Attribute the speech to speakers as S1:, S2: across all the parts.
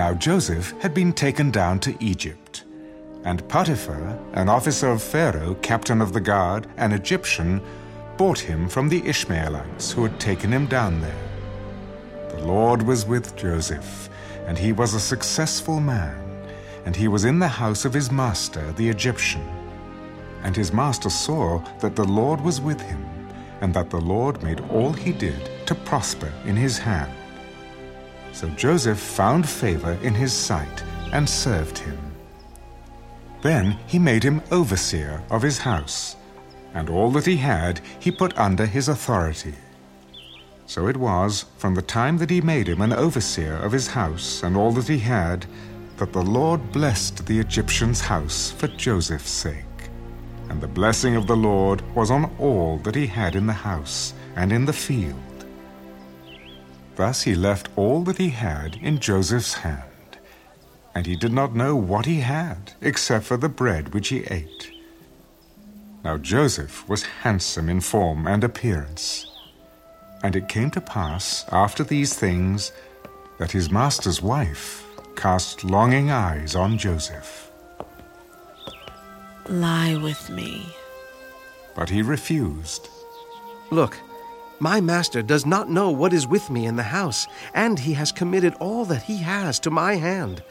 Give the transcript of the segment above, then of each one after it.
S1: Now Joseph had been taken down to Egypt, and Potiphar, an officer of Pharaoh, captain of the guard, an Egyptian, bought him from the Ishmaelites who had taken him down there. The Lord was with Joseph, and he was a successful man, and he was in the house of his master, the Egyptian. And his master saw that the Lord was with him, and that the Lord made all he did to prosper in his hand. So Joseph found favor in his sight and served him. Then he made him overseer of his house, and all that he had he put under his authority. So it was, from the time that he made him an overseer of his house and all that he had, that the Lord blessed the Egyptian's house for Joseph's sake. And the blessing of the Lord was on all that he had in the house and in the field. Thus he left all that he had in Joseph's hand, and he did not know what he had except for the bread which he ate. Now Joseph was handsome in form and appearance. And it came to pass after these things that his master's wife cast longing eyes on Joseph.
S2: Lie with me.
S1: But he refused.
S3: Look, my master does not know what is with me in the house, and he has committed all that he has to my hand.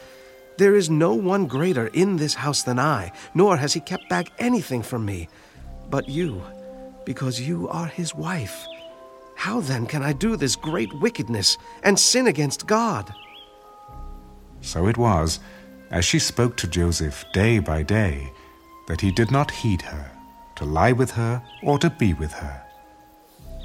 S3: There is no one greater in this house than I, nor has he kept back anything from me. But you, because you are his wife. How then can I do this great wickedness and sin against God?
S1: So it was, as she spoke to Joseph day by day, that he did not heed her, to lie with her or to be with her.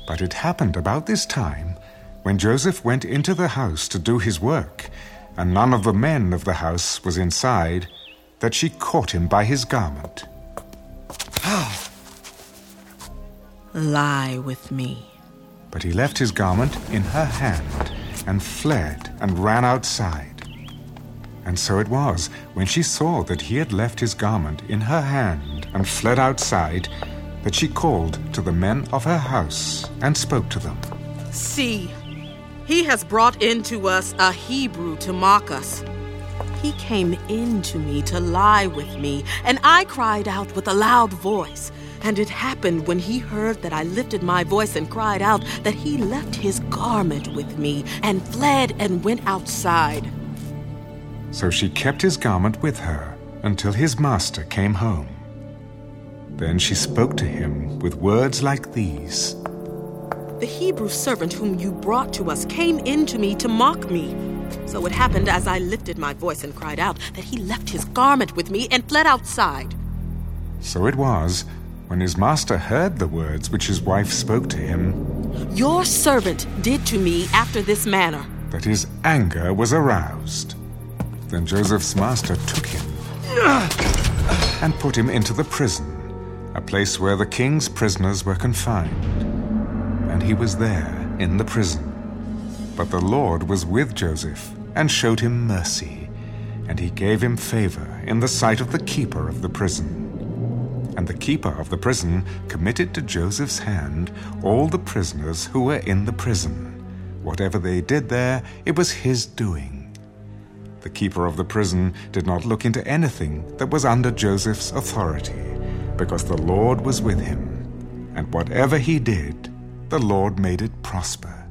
S1: But it happened about this time, when Joseph went into the house to do his work, and none of the men of the house was inside, that she caught him by his garment. Ah!
S2: Lie with me.
S1: But he left his garment in her hand, and fled and ran outside. And so it was, when she saw that he had left his garment in her hand and fled outside, that she called to the men of her house and spoke to them.
S2: See, he has brought into us a Hebrew to mock us. He came in to me to lie with me, and I cried out with a loud voice. And it happened when he heard that I lifted my voice and cried out that he left his garment with me and fled and went outside.
S1: So she kept his garment with her until his master came home. Then she spoke to him with words like these
S2: The Hebrew servant whom you brought to us came in to me to mock me. So it happened as I lifted my voice and cried out that he left his garment with me and fled outside.
S1: So it was, when his master heard the words which his wife spoke to him,
S2: Your servant did to me after this manner.
S1: that his anger was aroused. Then Joseph's master took him and put him into the prison, a place where the king's prisoners were confined. And he was there in the prison. But the Lord was with Joseph and showed him mercy, and he gave him favor in the sight of the keeper of the prison. And the keeper of the prison committed to Joseph's hand all the prisoners who were in the prison. Whatever they did there, it was his doing. The keeper of the prison did not look into anything that was under Joseph's authority, because the Lord was with him. And whatever he did, the Lord made it prosper.